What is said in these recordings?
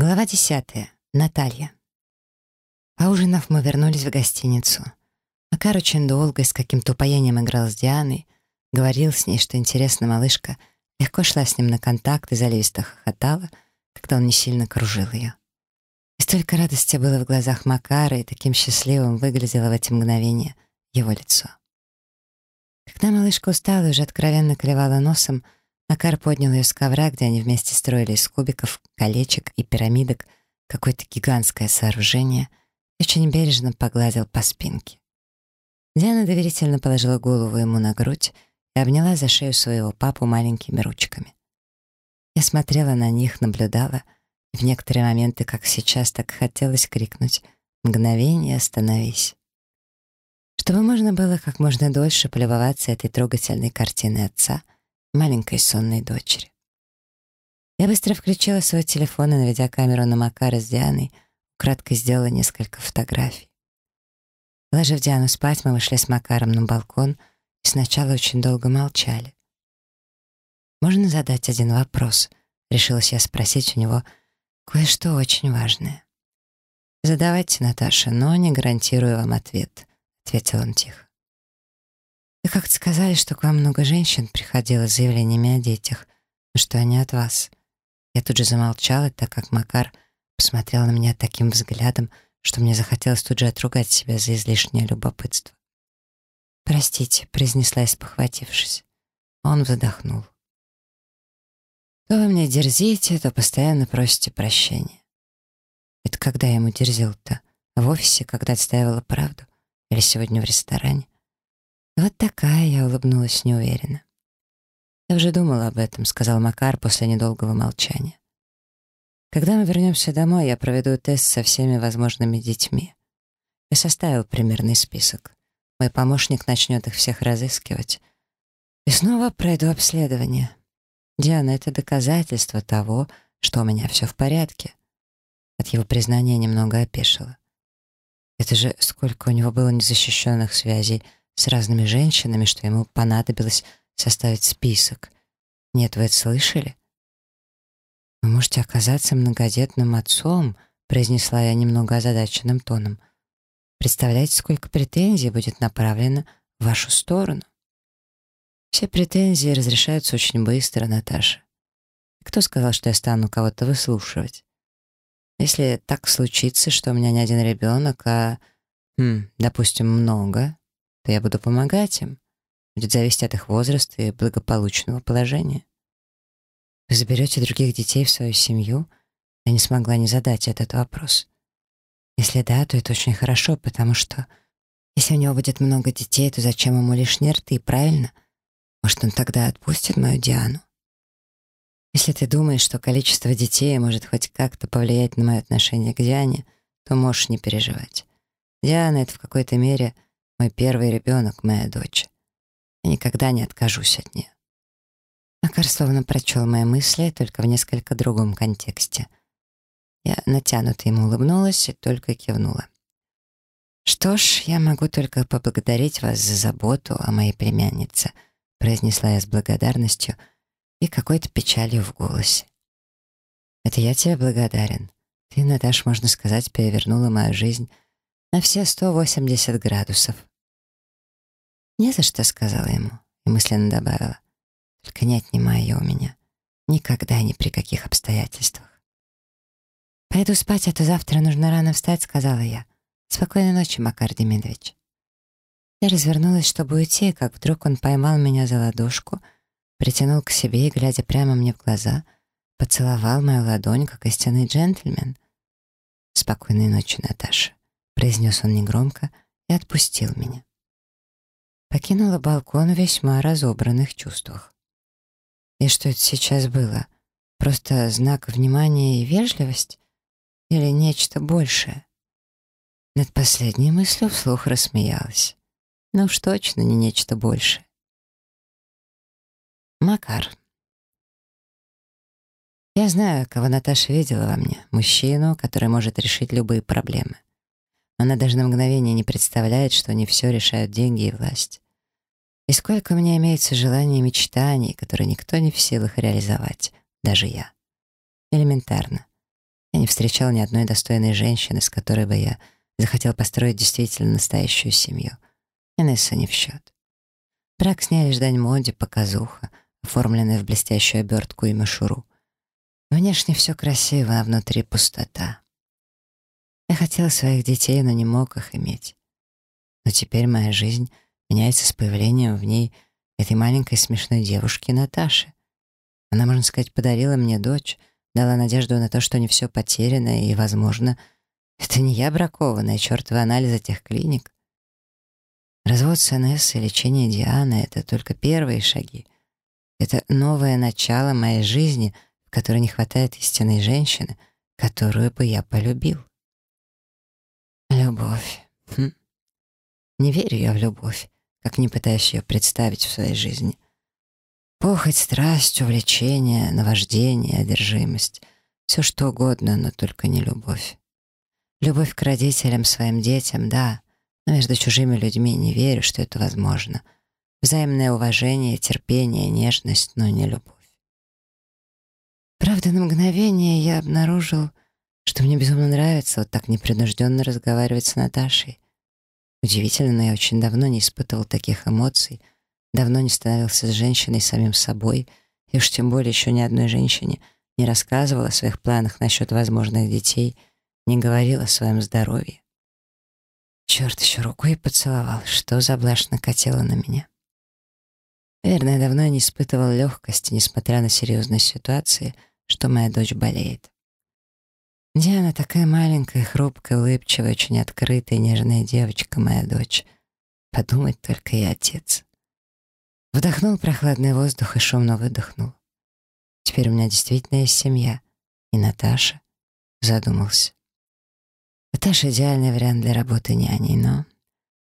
Глава десятая. Наталья. Поужинав, мы вернулись в гостиницу. Макар очень долго и с каким-то упоением играл с Дианой, говорил с ней, что интересно, малышка, легко шла с ним на контакт и заливисто хохотала, когда он не сильно кружил ее. И столько радости было в глазах Макара, и таким счастливым выглядело в эти мгновения его лицо. Когда малышка устала и уже откровенно клевала носом, Макар поднял ее с ковра, где они вместе строили из кубиков, колечек и пирамидок какое-то гигантское сооружение и очень бережно погладил по спинке. Диана доверительно положила голову ему на грудь и обняла за шею своего папу маленькими ручками. Я смотрела на них, наблюдала, и в некоторые моменты, как сейчас, так хотелось крикнуть «Мгновение, остановись!». Чтобы можно было как можно дольше полюбоваться этой трогательной картиной отца — маленькой сонной дочери. Я быстро включила свой телефон и, наведя камеру на Макара с Дианой, кратко сделала несколько фотографий. Ложив Диану спать, мы вышли с Макаром на балкон и сначала очень долго молчали. «Можно задать один вопрос?» — решилась я спросить у него кое-что очень важное. «Задавайте, Наташа, но не гарантирую вам ответ», — ответил он тихо. Вы как-то сказали, что к вам много женщин приходило с заявлениями о детях, но что они от вас. Я тут же замолчала, так как Макар посмотрел на меня таким взглядом, что мне захотелось тут же отругать себя за излишнее любопытство. «Простите», — произнесла, спохватившись. Он вздохнул. «То вы мне дерзите, то постоянно просите прощения». Это когда я ему дерзил-то? В офисе, когда отстаивала правду? Или сегодня в ресторане? «Вот такая», — я улыбнулась неуверенно. «Я уже думала об этом», — сказал Макар после недолгого молчания. «Когда мы вернемся домой, я проведу тест со всеми возможными детьми. Я составил примерный список. Мой помощник начнет их всех разыскивать. И снова пройду обследование. Диана, это доказательство того, что у меня все в порядке». От его признания немного опешило. Это же сколько у него было незащищенных связей — с разными женщинами, что ему понадобилось составить список. Нет, вы это слышали? «Вы можете оказаться многодетным отцом», произнесла я немного озадаченным тоном. «Представляете, сколько претензий будет направлено в вашу сторону?» «Все претензии разрешаются очень быстро, Наташа. Кто сказал, что я стану кого-то выслушивать? Если так случится, что у меня не один ребенок, а, хм, допустим, много, то я буду помогать им. Будет зависеть от их возраста и благополучного положения. Вы заберете других детей в свою семью? Я не смогла не задать этот вопрос. Если да, то это очень хорошо, потому что если у него будет много детей, то зачем ему лишние рты, правильно? Может, он тогда отпустит мою Диану? Если ты думаешь, что количество детей может хоть как-то повлиять на мое отношение к Диане, то можешь не переживать. Диана — это в какой-то мере — мой первый ребенок, моя дочь. Я никогда не откажусь от нее. Макар словно прочел мои мысли, только в несколько другом контексте. Я натянуто ему улыбнулась и только кивнула. «Что ж, я могу только поблагодарить вас за заботу о моей племяннице», произнесла я с благодарностью и какой-то печалью в голосе. «Это я тебе благодарен. Ты, Наташ, можно сказать, перевернула мою жизнь на все 180 градусов. «Не за что», — сказала ему и мысленно добавила. «Только не отнимай ее у меня. Никогда, ни при каких обстоятельствах». «Пойду спать, а то завтра нужно рано встать», — сказала я. «Спокойной ночи, Макар Демидович». Я развернулась, чтобы уйти, как вдруг он поймал меня за ладошку, притянул к себе и, глядя прямо мне в глаза, поцеловал мою ладонь, как истинный джентльмен. «Спокойной ночи, Наташа», — произнес он негромко и отпустил меня покинула балкон в весьма разобранных чувствах. И что это сейчас было? Просто знак внимания и вежливость? Или нечто большее? Над последней мыслью вслух рассмеялась. Ну уж точно не нечто большее. Макар. Я знаю, кого Наташа видела во мне. Мужчину, который может решить любые проблемы. Она даже на мгновение не представляет, что не все решают деньги и власть. И сколько у меня имеется желаний и мечтаний, которые никто не в силах реализовать, даже я. Элементарно. Я не встречал ни одной достойной женщины, с которой бы я захотел построить действительно настоящую семью. Инесса не в счет. Брак с ней лишь дань моде, показуха, оформленная в блестящую обертку и мишуру. Внешне все красиво, а внутри пустота. Я хотел своих детей, но не мог их иметь. Но теперь моя жизнь меняется с появлением в ней этой маленькой смешной девушки Наташи. Она, можно сказать, подарила мне дочь, дала надежду на то, что не все потеряно, и, возможно, это не я бракованная, чертовы анализы тех клиник. Развод с НС и лечение Дианы — это только первые шаги. Это новое начало моей жизни, в которой не хватает истинной женщины, которую бы я полюбил. Любовь. Хм. Не верю я в любовь, как не пытаюсь ее представить в своей жизни. Похоть, страсть, увлечение, наваждение, одержимость — все что угодно, но только не любовь. Любовь к родителям, своим детям — да, но между чужими людьми не верю, что это возможно. Взаимное уважение, терпение, нежность, но не любовь. Правда, на мгновение я обнаружил, что мне безумно нравится вот так непринужденно разговаривать с Наташей. Удивительно, но я очень давно не испытывал таких эмоций — Давно не становился с женщиной самим собой, и уж тем более еще ни одной женщине не рассказывал о своих планах насчет возможных детей, не говорил о своем здоровье. Черт, еще рукой поцеловал, что за блажь накатила на меня. Наверное, давно не испытывал легкости, несмотря на серьезные ситуации, что моя дочь болеет. Диана такая маленькая, хрупкая, улыбчивая, очень открытая, нежная девочка, моя дочь. Подумать только и отец. Вдохнул прохладный воздух и шумно выдохнул. Теперь у меня действительно есть семья. И Наташа. Задумался. Наташа — идеальный вариант для работы няней, но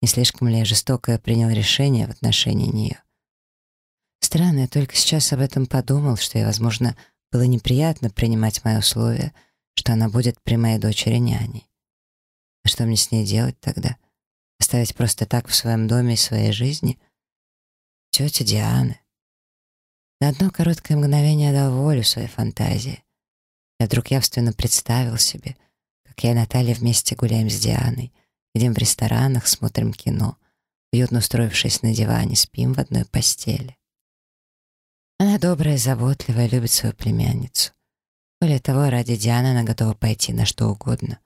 не слишком ли я жестоко принял решение в отношении нее. Странно, я только сейчас об этом подумал, что ей, возможно, было неприятно принимать мои условия, что она будет при моей дочери няней. А что мне с ней делать тогда? Оставить просто так в своем доме и своей жизни — тетя Дианы. На одно короткое мгновение дал волю своей фантазии. Я вдруг явственно представил себе, как я и Наталья вместе гуляем с Дианой, идем в ресторанах, смотрим кино, уютно устроившись на диване, спим в одной постели. Она добрая, заботливая, любит свою племянницу. Более того, ради Дианы она готова пойти на что угодно.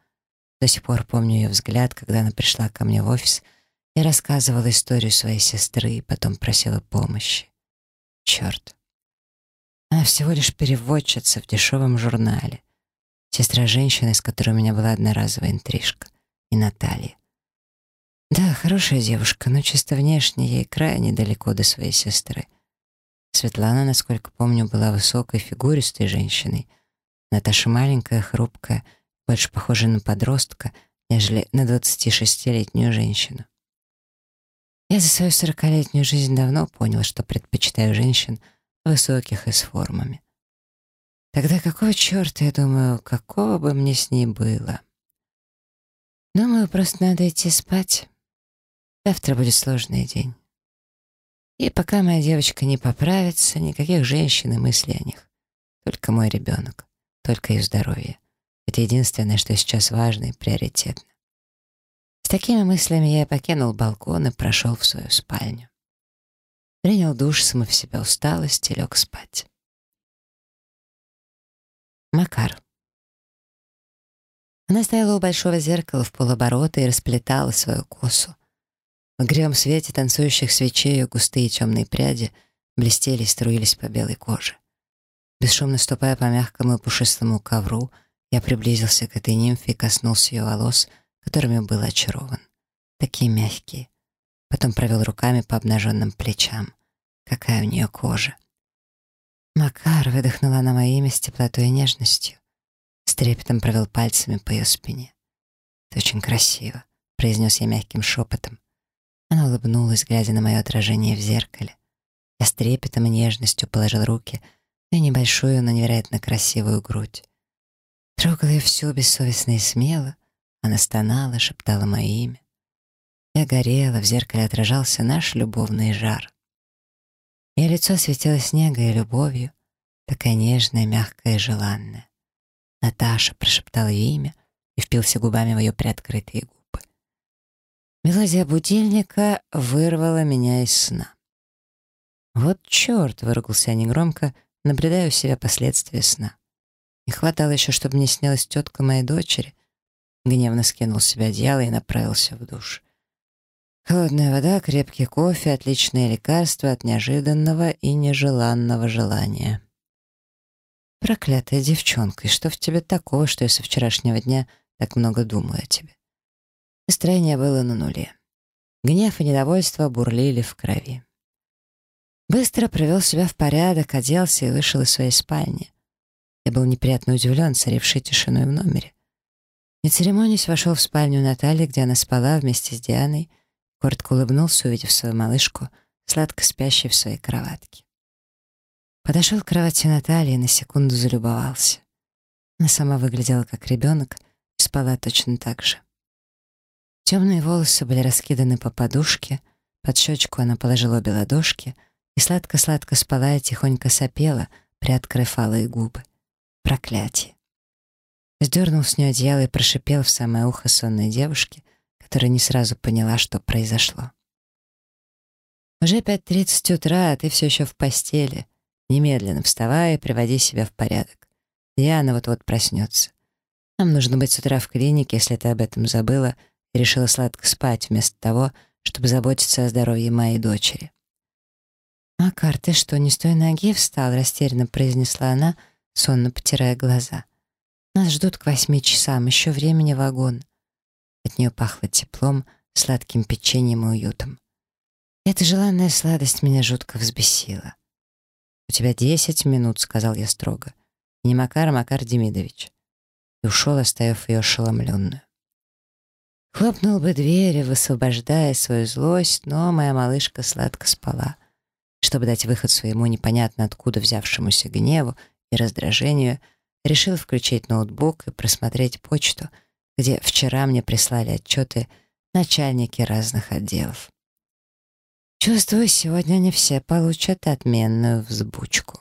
До сих пор помню ее взгляд, когда она пришла ко мне в офис — я рассказывала историю своей сестры и потом просила помощи. Черт. Она всего лишь переводчица в дешевом журнале. Сестра женщины, с которой у меня была одноразовая интрижка. И Наталья. Да, хорошая девушка, но чисто внешне ей крайне далеко до своей сестры. Светлана, насколько помню, была высокой, фигуристой женщиной. Наташа маленькая, хрупкая, больше похожа на подростка, нежели на 26-летнюю женщину. Я за свою сорокалетнюю жизнь давно понял, что предпочитаю женщин высоких и с формами. Тогда какого черта, я думаю, какого бы мне с ней было? Думаю, просто надо идти спать. Завтра будет сложный день. И пока моя девочка не поправится, никаких женщин и мыслей о них. Только мой ребенок, только ее здоровье. Это единственное, что сейчас важно и приоритетно. С такими мыслями я покинул балкон и прошел в свою спальню. Принял душ, смыв себя усталость и лег спать. Макар. Она стояла у большого зеркала в полоборота и расплетала свою косу. В грем свете танцующих свечей ее густые темные пряди блестели и струились по белой коже. Бесшумно ступая по мягкому пушистому ковру, я приблизился к этой нимфе и коснулся ее волос — которыми был очарован. Такие мягкие. Потом провел руками по обнаженным плечам. Какая у нее кожа. Макар выдохнула на мое имя с теплотой и нежностью. С трепетом провел пальцами по ее спине. «Это очень красиво», — произнес я мягким шепотом. Она улыбнулась, глядя на мое отражение в зеркале. Я с трепетом и нежностью положил руки на небольшую, но невероятно красивую грудь. Трогал ее всю бессовестно и смело, она стонала, шептала мое имя. Я горела, в зеркале отражался наш любовный жар. Ее лицо светило снегом и любовью, такая нежная, мягкая и желанная. Наташа прошептал ее имя и впился губами в ее приоткрытые губы. Мелодия будильника вырвала меня из сна. «Вот черт!» — выругался я негромко, наблюдая у себя последствия сна. Не хватало еще, чтобы мне снялась тетка моей дочери. Гневно скинул с себя одеяло и направился в душ. Холодная вода, крепкий кофе — отличное лекарство от неожиданного и нежеланного желания. Проклятая девчонка, и что в тебе такого, что я со вчерашнего дня так много думаю о тебе? Настроение было на нуле. Гнев и недовольство бурлили в крови. Быстро привел себя в порядок, оделся и вышел из своей спальни. Я был неприятно удивлен царившей тишиной в номере. Не церемонясь, вошел в спальню Натальи, где она спала вместе с Дианой, Коротко улыбнулся, увидев свою малышку, сладко спящей в своей кроватке. Подошел к кровати Натальи и на секунду залюбовался. Она сама выглядела как ребенок и спала точно так же. Темные волосы были раскиданы по подушке, под щечку она положила обе ладошки и сладко-сладко спала и тихонько сопела, приоткрыв алые губы. Проклятие! Сдернул с нее одеяло и прошипел в самое ухо сонной девушки, которая не сразу поняла, что произошло. «Уже 5.30 утра, а ты все еще в постели. Немедленно вставай и приводи себя в порядок. Диана вот-вот проснется. Нам нужно быть с утра в клинике, если ты об этом забыла и решила сладко спать, вместо того, чтобы заботиться о здоровье моей дочери». «Макар, ты что, не с той ноги встал?» — растерянно произнесла она, сонно потирая глаза. «Нас ждут к восьми часам, еще времени вагон». От нее пахло теплом, сладким печеньем и уютом. Эта желанная сладость меня жутко взбесила. «У тебя десять минут», — сказал я строго. «Не Макар, а Макар Демидович». И ушел, оставив ее ошеломленную. Хлопнул бы дверь, высвобождая свою злость, но моя малышка сладко спала. Чтобы дать выход своему непонятно откуда взявшемуся гневу и раздражению, решил включить ноутбук и просмотреть почту — где вчера мне прислали отчеты начальники разных отделов. Чувствую, сегодня они все получат отменную взбучку.